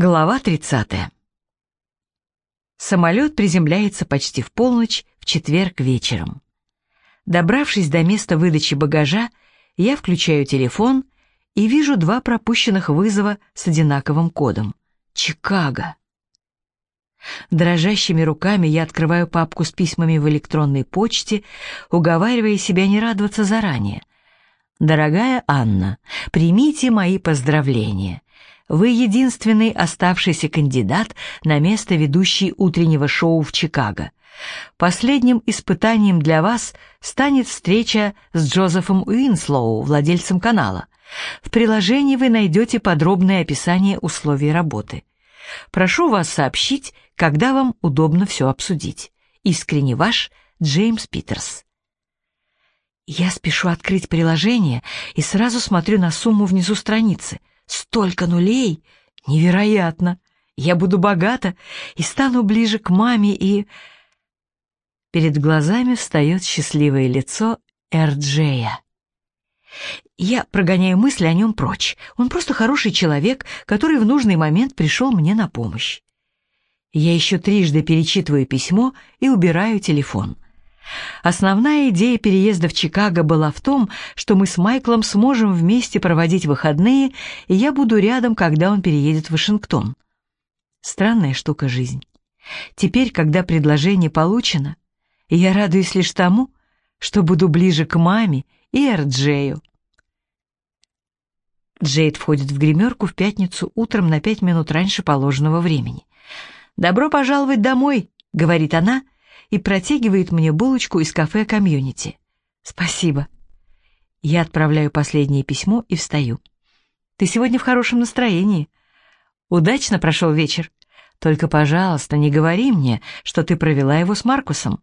Глава 30. Самолет приземляется почти в полночь в четверг вечером. Добравшись до места выдачи багажа, я включаю телефон и вижу два пропущенных вызова с одинаковым кодом. Чикаго. Дрожащими руками я открываю папку с письмами в электронной почте, уговаривая себя не радоваться заранее. «Дорогая Анна, примите мои поздравления. Вы единственный оставшийся кандидат на место ведущей утреннего шоу в Чикаго. Последним испытанием для вас станет встреча с Джозефом Уинслоу, владельцем канала. В приложении вы найдете подробное описание условий работы. Прошу вас сообщить, когда вам удобно все обсудить. Искренне ваш Джеймс Питерс. Я спешу открыть приложение и сразу смотрю на сумму внизу страницы. Столько нулей! Невероятно! Я буду богата и стану ближе к маме и... Перед глазами встает счастливое лицо Эрджея. Я прогоняю мысли о нем прочь. Он просто хороший человек, который в нужный момент пришел мне на помощь. Я еще трижды перечитываю письмо и убираю телефон. Основная идея переезда в Чикаго была в том, что мы с Майклом сможем вместе проводить выходные, и я буду рядом, когда он переедет в Вашингтон. Странная штука жизнь. Теперь, когда предложение получено, я радуюсь лишь тому, что буду ближе к маме и Эрджею. Джейд входит в гримерку в пятницу утром на пять минут раньше положенного времени. «Добро пожаловать домой», — говорит она, — и протягивает мне булочку из кафе «Комьюнити». «Спасибо». Я отправляю последнее письмо и встаю. «Ты сегодня в хорошем настроении. Удачно прошел вечер. Только, пожалуйста, не говори мне, что ты провела его с Маркусом».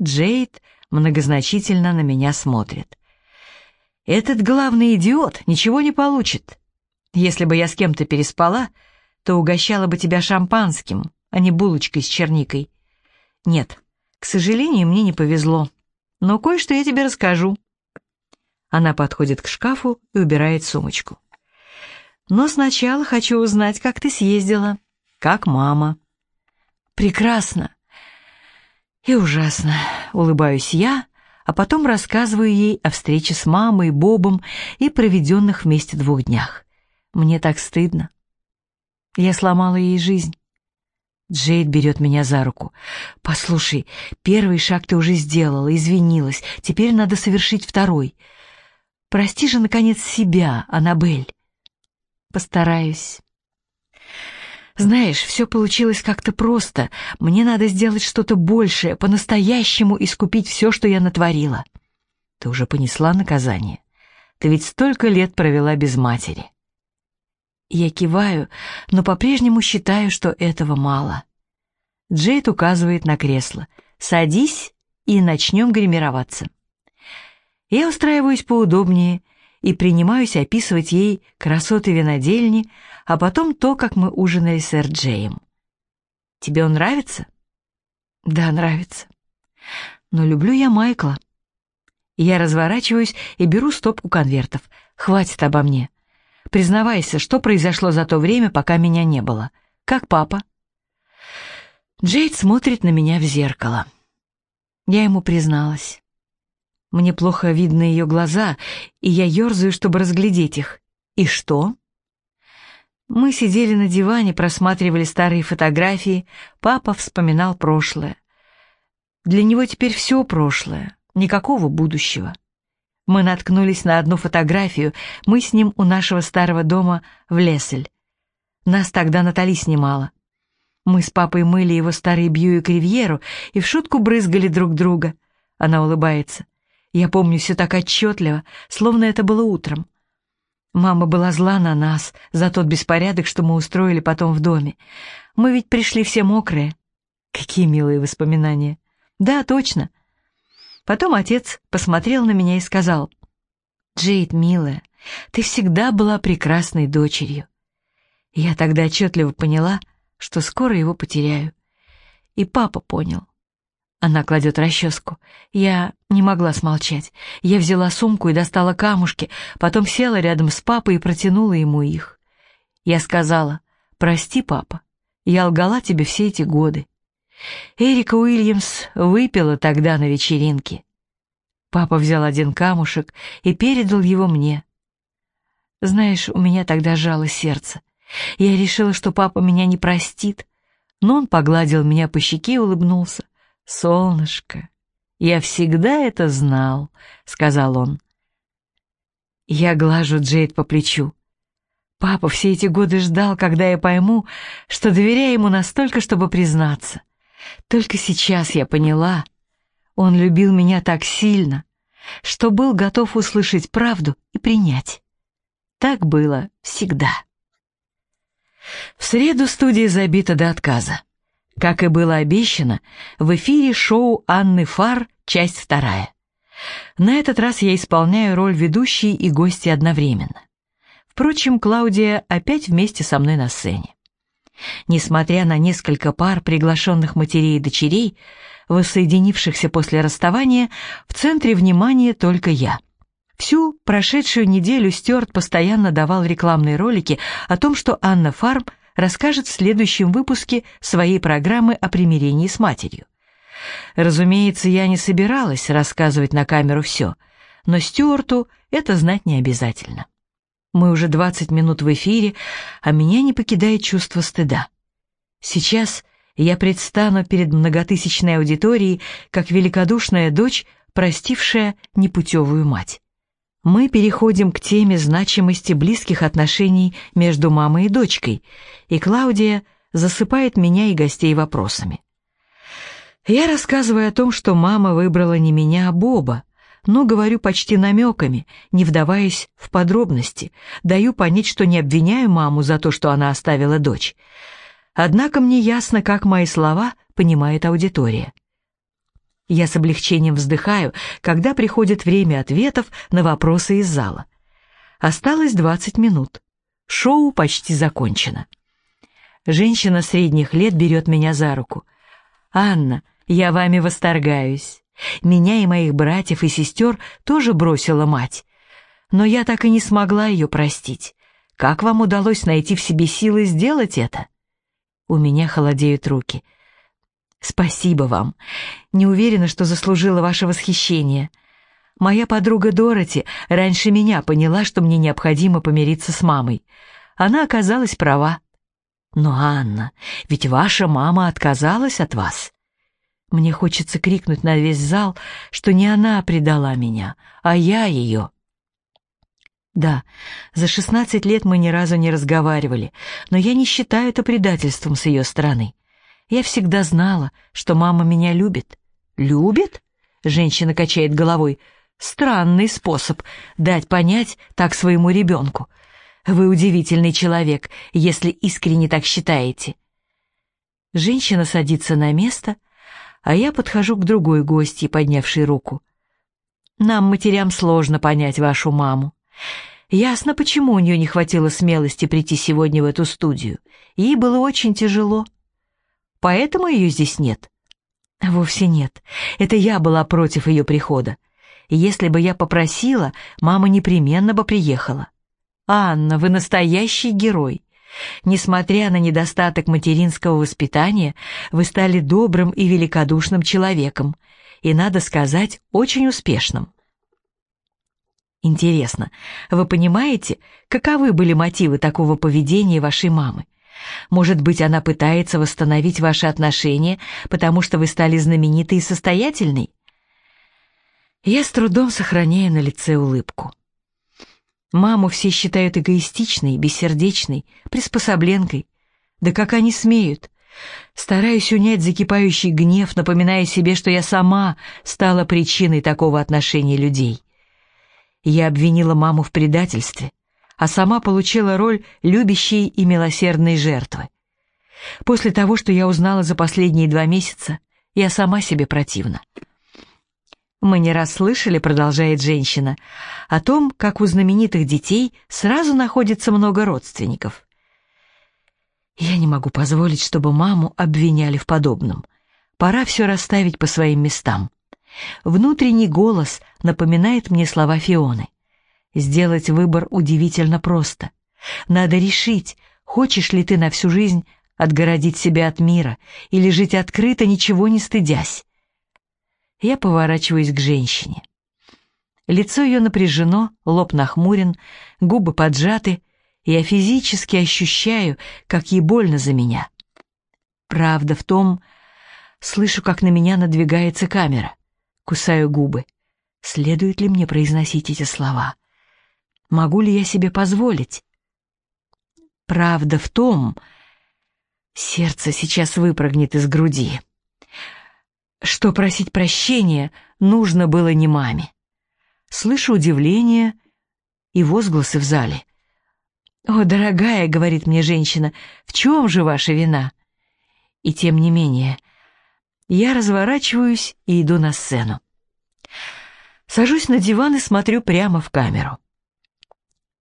Джейд многозначительно на меня смотрит. «Этот главный идиот ничего не получит. Если бы я с кем-то переспала, то угощала бы тебя шампанским, а не булочкой с черникой. Нет, к сожалению, мне не повезло. Но кое-что я тебе расскажу. Она подходит к шкафу и убирает сумочку. Но сначала хочу узнать, как ты съездила. Как мама. Прекрасно. И ужасно. Улыбаюсь я, а потом рассказываю ей о встрече с мамой, Бобом и проведенных вместе двух днях. Мне так стыдно. Я сломала ей жизнь. Джейд берет меня за руку. «Послушай, первый шаг ты уже сделала, извинилась. Теперь надо совершить второй. Прости же, наконец, себя, Аннабель». «Постараюсь». «Знаешь, все получилось как-то просто. Мне надо сделать что-то большее, по-настоящему искупить все, что я натворила». «Ты уже понесла наказание. Ты ведь столько лет провела без матери». Я киваю, но по-прежнему считаю, что этого мало. Джейд указывает на кресло. «Садись и начнем гримироваться». Я устраиваюсь поудобнее и принимаюсь описывать ей красоты винодельни, а потом то, как мы ужинали с Эрджеем. «Тебе он нравится?» «Да, нравится. Но люблю я Майкла». Я разворачиваюсь и беру стопку конвертов. «Хватит обо мне. Признавайся, что произошло за то время, пока меня не было? Как папа?» Джейд смотрит на меня в зеркало. Я ему призналась. Мне плохо видно ее глаза, и я ерзаю, чтобы разглядеть их. И что? Мы сидели на диване, просматривали старые фотографии, папа вспоминал прошлое. Для него теперь все прошлое, никакого будущего. Мы наткнулись на одну фотографию, мы с ним у нашего старого дома в Лесель. Нас тогда Натали снимала. Мы с папой мыли его старый Бьюик Ривьеру и в шутку брызгали друг друга. Она улыбается. Я помню все так отчетливо, словно это было утром. Мама была зла на нас за тот беспорядок, что мы устроили потом в доме. Мы ведь пришли все мокрые. Какие милые воспоминания. Да, точно. Потом отец посмотрел на меня и сказал, «Джейд, милая, ты всегда была прекрасной дочерью». Я тогда отчетливо поняла, что скоро его потеряю. И папа понял. Она кладет расческу. Я не могла смолчать. Я взяла сумку и достала камушки, потом села рядом с папой и протянула ему их. Я сказала, Прости, папа, я лгала тебе все эти годы. Эрика Уильямс выпила тогда на вечеринке. Папа взял один камушек и передал его мне. Знаешь, у меня тогда жало сердце. Я решила, что папа меня не простит, но он погладил меня по щеке и улыбнулся. «Солнышко, я всегда это знал», — сказал он. Я глажу Джейд по плечу. Папа все эти годы ждал, когда я пойму, что доверяю ему настолько, чтобы признаться. Только сейчас я поняла, он любил меня так сильно, что был готов услышать правду и принять. Так было всегда. В среду студия забита до отказа. Как и было обещано, в эфире шоу Анны Фар, часть вторая. На этот раз я исполняю роль ведущей и гости одновременно. Впрочем, Клаудия опять вместе со мной на сцене. Несмотря на несколько пар приглашенных матерей и дочерей, воссоединившихся после расставания, в центре внимания только я. Всю прошедшую неделю Стюарт постоянно давал рекламные ролики о том, что Анна Фарм расскажет в следующем выпуске своей программы о примирении с матерью. Разумеется, я не собиралась рассказывать на камеру все, но Стюарту это знать не обязательно. Мы уже 20 минут в эфире, а меня не покидает чувство стыда. Сейчас я предстану перед многотысячной аудиторией, как великодушная дочь, простившая непутевую мать. Мы переходим к теме значимости близких отношений между мамой и дочкой, и Клаудия засыпает меня и гостей вопросами. Я рассказываю о том, что мама выбрала не меня, а Боба, но говорю почти намеками, не вдаваясь в подробности, даю понять, что не обвиняю маму за то, что она оставила дочь. Однако мне ясно, как мои слова понимает аудитория. Я с облегчением вздыхаю, когда приходит время ответов на вопросы из зала. Осталось 20 минут. Шоу почти закончено. Женщина средних лет берет меня за руку. «Анна, я вами восторгаюсь. Меня и моих братьев и сестер тоже бросила мать. Но я так и не смогла ее простить. Как вам удалось найти в себе силы сделать это? У меня холодеют руки. Спасибо вам. Не уверена, что заслужила ваше восхищение. Моя подруга Дороти раньше меня поняла, что мне необходимо помириться с мамой. Она оказалась права. Но, Анна, ведь ваша мама отказалась от вас. Мне хочется крикнуть на весь зал, что не она предала меня, а я ее. Да, за 16 лет мы ни разу не разговаривали, но я не считаю это предательством с ее стороны. Я всегда знала, что мама меня любит. Любит? Женщина качает головой. Странный способ дать понять так своему ребенку. Вы удивительный человек, если искренне так считаете. Женщина садится на место, а я подхожу к другой гостье, поднявшей руку. «Нам, матерям, сложно понять вашу маму. Ясно, почему у нее не хватило смелости прийти сегодня в эту студию. Ей было очень тяжело. Поэтому ее здесь нет?» «Вовсе нет. Это я была против ее прихода. Если бы я попросила, мама непременно бы приехала. Анна, вы настоящий герой. Несмотря на недостаток материнского воспитания, вы стали добрым и великодушным человеком, и, надо сказать, очень успешным. Интересно, вы понимаете, каковы были мотивы такого поведения вашей мамы? Может быть, она пытается восстановить ваши отношения, потому что вы стали знаменитой и состоятельной? Я с трудом сохраняю на лице улыбку. Маму все считают эгоистичной, бессердечной, приспособленкой. Да как они смеют? Стараюсь унять закипающий гнев, напоминая себе, что я сама стала причиной такого отношения людей. Я обвинила маму в предательстве, а сама получила роль любящей и милосердной жертвы. После того, что я узнала за последние два месяца, я сама себе противна. Мы не раз слышали, продолжает женщина, о том, как у знаменитых детей сразу находится много родственников. Я не могу позволить, чтобы маму обвиняли в подобном. Пора все расставить по своим местам. Внутренний голос напоминает мне слова Фионы. Сделать выбор удивительно просто. Надо решить, Хочешь ли ты на всю жизнь отгородить себя от мира или жить открыто, ничего не стыдясь? Я поворачиваюсь к женщине. Лицо ее напряжено, лоб нахмурен, губы поджаты, и я физически ощущаю, как ей больно за меня. Правда в том, слышу, как на меня надвигается камера. Кусаю губы. Следует ли мне произносить эти слова? Могу ли я себе позволить? Правда в том, сердце сейчас выпрыгнет из груди, что просить прощения нужно было не маме. Слышу удивление и возгласы в зале. «О, дорогая», — говорит мне женщина, — «в чем же ваша вина?» И тем не менее, я разворачиваюсь и иду на сцену. Сажусь на диван и смотрю прямо в камеру.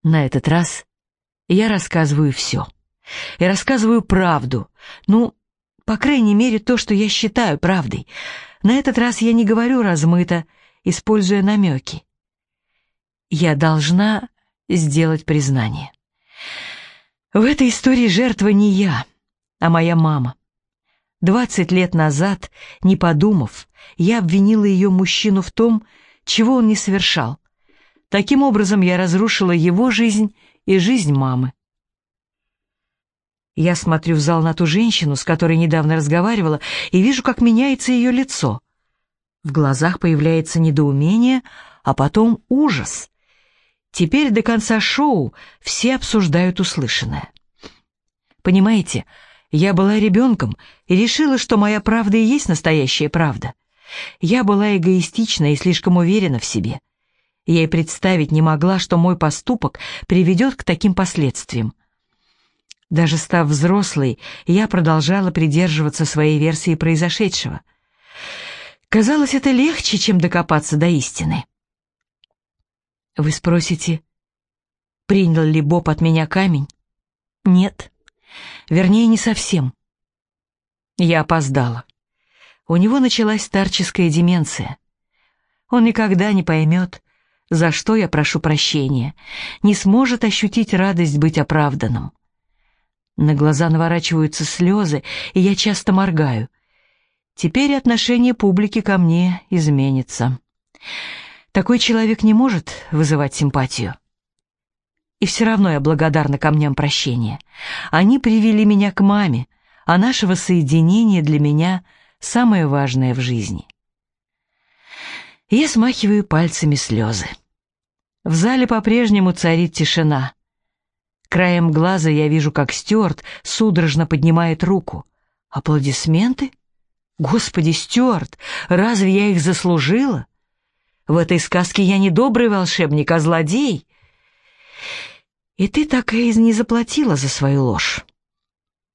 На этот раз я рассказываю все. И рассказываю правду. Ну, по крайней мере, то, что я считаю правдой. На этот раз я не говорю размыто, используя намеки. Я должна сделать признание. В этой истории жертва не я, а моя мама. Двадцать лет назад, не подумав, я обвинила ее мужчину в том, чего он не совершал. Таким образом, я разрушила его жизнь и жизнь мамы. Я смотрю в зал на ту женщину, с которой недавно разговаривала, и вижу, как меняется ее лицо. В глазах появляется недоумение, а потом ужас. Теперь до конца шоу все обсуждают услышанное. Понимаете, я была ребенком и решила, что моя правда и есть настоящая правда. Я была эгоистична и слишком уверена в себе. Я и представить не могла, что мой поступок приведет к таким последствиям. Даже став взрослой, я продолжала придерживаться своей версии произошедшего. Казалось, это легче, чем докопаться до истины. Вы спросите, принял ли Боб от меня камень? Нет. Вернее, не совсем. Я опоздала. У него началась старческая деменция. Он никогда не поймет, за что я прошу прощения, не сможет ощутить радость быть оправданным. На глаза наворачиваются слезы, и я часто моргаю. Теперь отношение публики ко мне изменится. Такой человек не может вызывать симпатию. И все равно я благодарна камням прощения. Они привели меня к маме, а нашего соединения для меня самое важное в жизни. Я смахиваю пальцами слезы. В зале по-прежнему царит тишина. Краем глаза я вижу, как Стюарт судорожно поднимает руку. Аплодисменты? Господи, Стюарт, разве я их заслужила? В этой сказке я не добрый волшебник, а злодей. И ты так и не заплатила за свою ложь.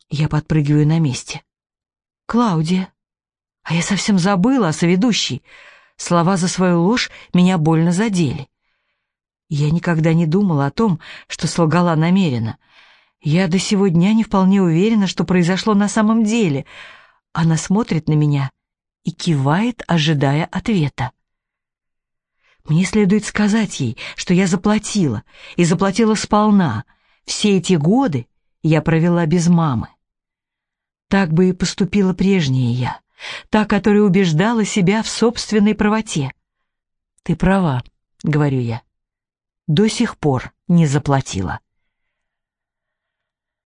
Я подпрыгиваю на месте. Клаудия. А я совсем забыла о соведущей. Слова за свою ложь меня больно задели. Я никогда не думала о том, что солгала намеренно. Я до сего дня не вполне уверена, что произошло на самом деле. Она смотрит на меня и кивает, ожидая ответа. Мне следует сказать ей, что я заплатила, и заплатила сполна. Все эти годы я провела без мамы. Так бы и поступила прежняя я, та, которая убеждала себя в собственной правоте. «Ты права», — говорю я, — «до сих пор не заплатила».